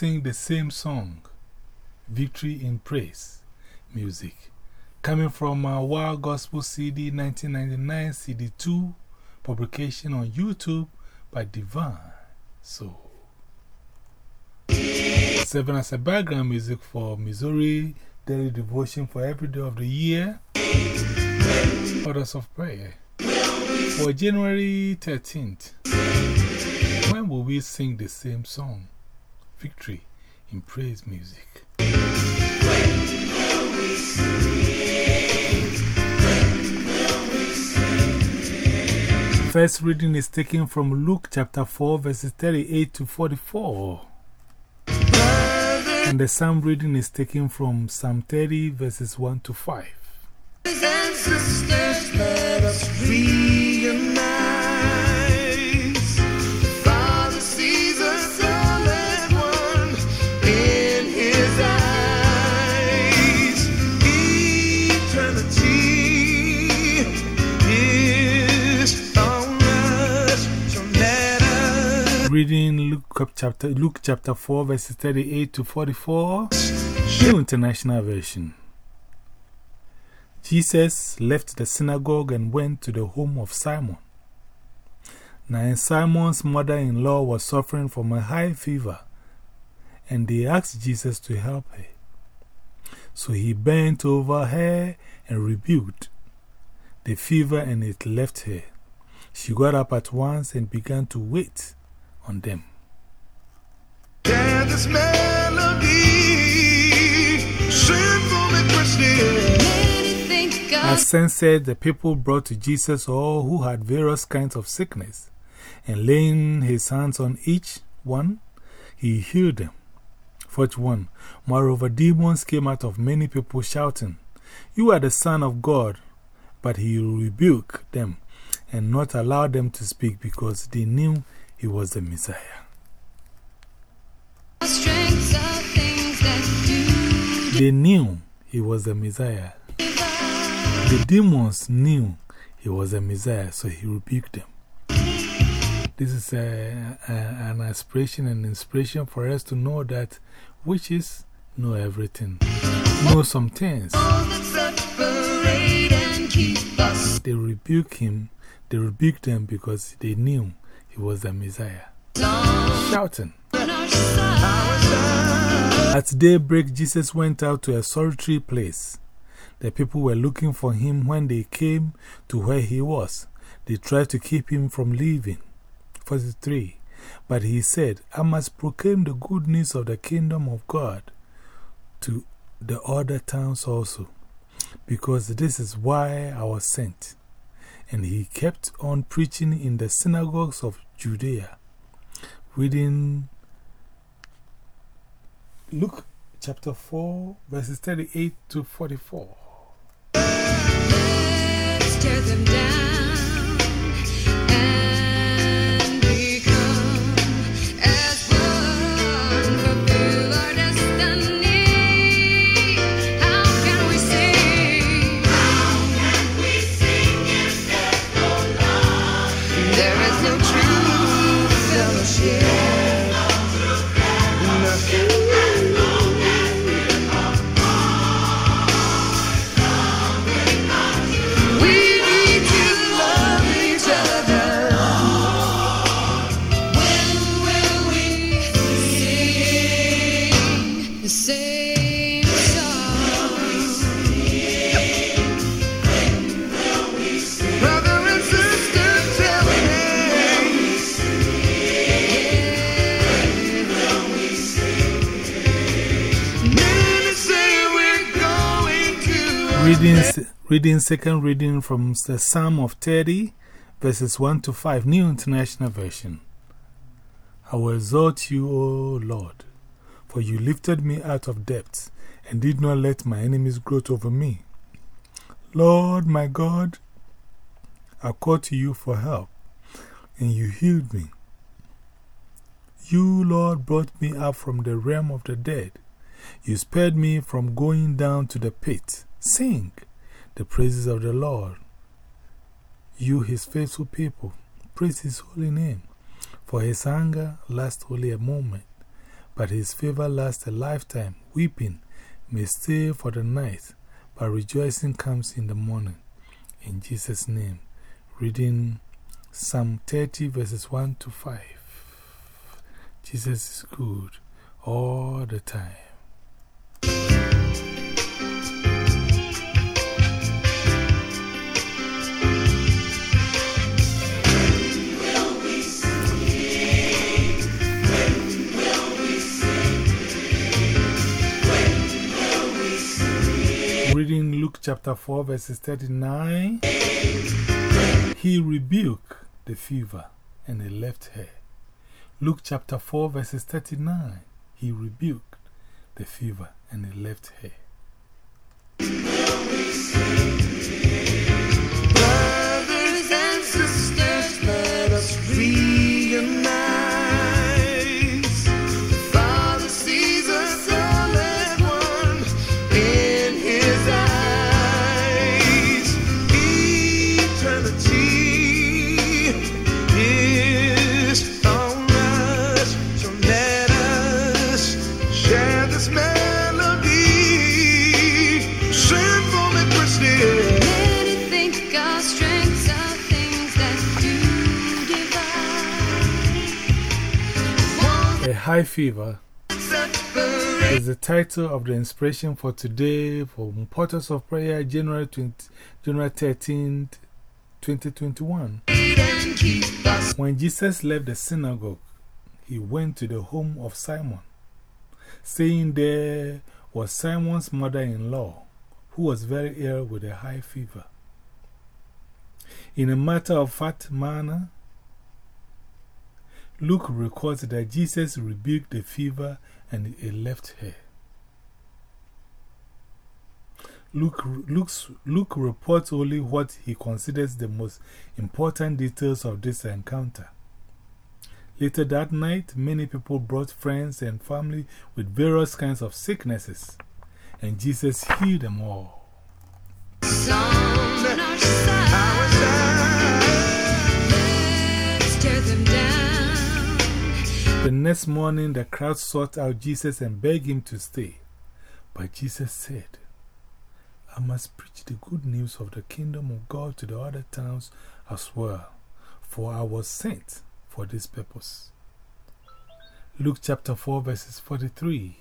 Sing the same song? Victory in Praise music. Coming from our Wild Gospel CD 1999 CD2 publication on YouTube by Divine Soul. Serving as a background music for Missouri Daily Devotion for every day of the year. Portals of Prayer. For January 13th, when will we sing the same song? Victory in Praise music. First reading is taken from Luke chapter 4, verses 38 to 44. And the psalm reading is taken from Psalm 30, verses 1 to 5. Reading Luke chapter, Luke chapter 4, verses 38 to 44, New International Version. Jesus left the synagogue and went to the home of Simon. Now, Simon's mother in law was suffering from a high fever, and they asked Jesus to help her. So he bent over her and rebuked the fever, and it left her. She got up at once and began to wait on them. As Sen said, the people brought to Jesus all who had various kinds of sickness, and laying his hands on each one, he healed them. 41. Moreover, demons came out of many people shouting, You are the Son of God. But he rebuked them and not allowed them to speak because they knew he was the Messiah. They knew he was the Messiah. The demons knew he was the Messiah, so he rebuked them. This is a, a, an aspiration and inspiration for us to know that witches know everything, know some things. They rebuke him, they rebuked them because they knew he was the Messiah. Shouting. At daybreak, Jesus went out to a solitary place. The people were looking for him when they came to where he was. They tried to keep him from leaving. 43. But he said, I must proclaim the good news of the kingdom of God to the other towns also, because this is why I was sent. And he kept on preaching in the synagogues of Judea, reading Luke chapter 4, verses 38 to 44. Tear them down Reading, reading second reading from the Psalm of 30, verses 1 to 5, New International Version. I will exalt you, O Lord, for you lifted me out of depths and did not let my enemies gloat over me. Lord, my God, I called to you for help, and you healed me. You, Lord, brought me up from the realm of the dead. You spared me from going down to the pit. Sing the praises of the Lord. You, his faithful people, praise his holy name, for his anger lasts only a moment, but his favor lasts a lifetime. Weeping may stay for the night, but rejoicing comes in the morning. In Jesus' name. Reading Psalm 30, verses 1 to 5. Jesus is good all the time. Luke chapter 4, verses 39. He rebuked the fever and it left her. Luke chapter 4, verses 39. He rebuked the fever and it left her. High fever is the title of the inspiration for today for Portals of Prayer, January, 20, January 13th, 2021. and keep us When Jesus left the synagogue, he went to the home of Simon. Staying there was Simon's mother in law, who was very ill with a high fever. In a matter of fact manner, Luke records that Jesus rebuked the fever and it left her. Luke, Luke's, Luke reports only what he considers the most important details of this encounter. Later that night, many people brought friends and family with various kinds of sicknesses, and Jesus healed them all. On The next morning, the crowd sought out Jesus and begged him to stay. But Jesus said, I must preach the good news of the kingdom of God to the other towns as well, for I was sent for this purpose. Luke chapter 4, verses 43.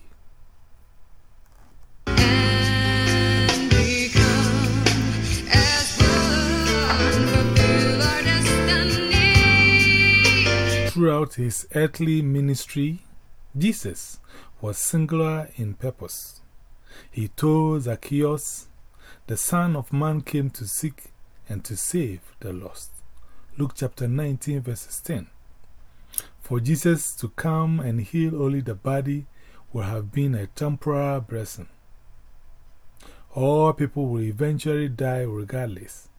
Throughout his earthly ministry, Jesus was singular in purpose. He told Zacchaeus, The Son of Man came to seek and to save the lost. Luke chapter 19, verses 10. For Jesus to come and heal only the body would have been a temporal blessing. All people will eventually die regardless.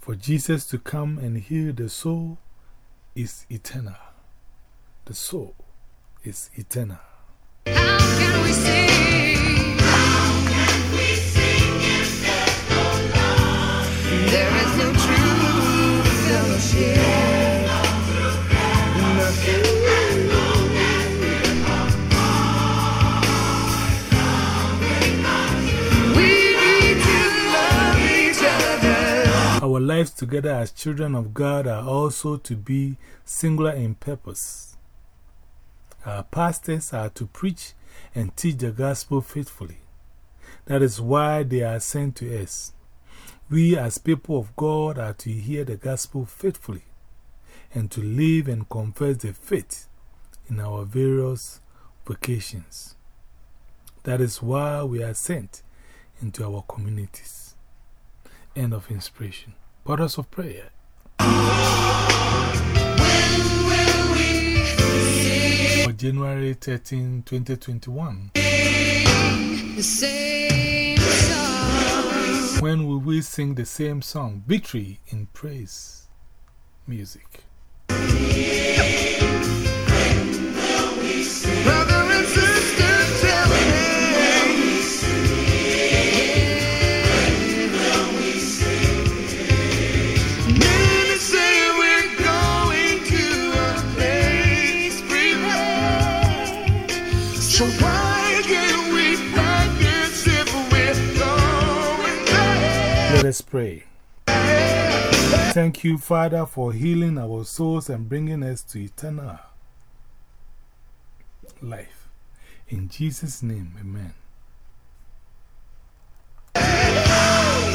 For Jesus to come and heal the soul is eternal. The soul is eternal. How can we sing? There is no true fellowship. We need to love each other. Our lives together as children of God are also to be singular in purpose. Our pastors are to preach and teach the gospel faithfully. That is why they are sent to us. We, as people of God, are to hear the gospel faithfully and to live and confess the faith in our various vocations. That is why we are sent into our communities. End of inspiration. Portals of prayer. For January 13, 2021. The same song. When will we sing the same song? Victory in praise music. Let us pray. Thank you, Father, for healing our souls and bringing us to eternal life. In Jesus' name, amen.